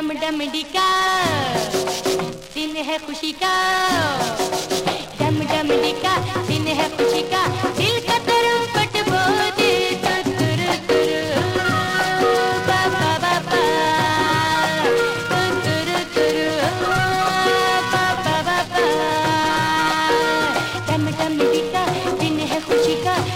डम डम डिका। दिन है खुशी का।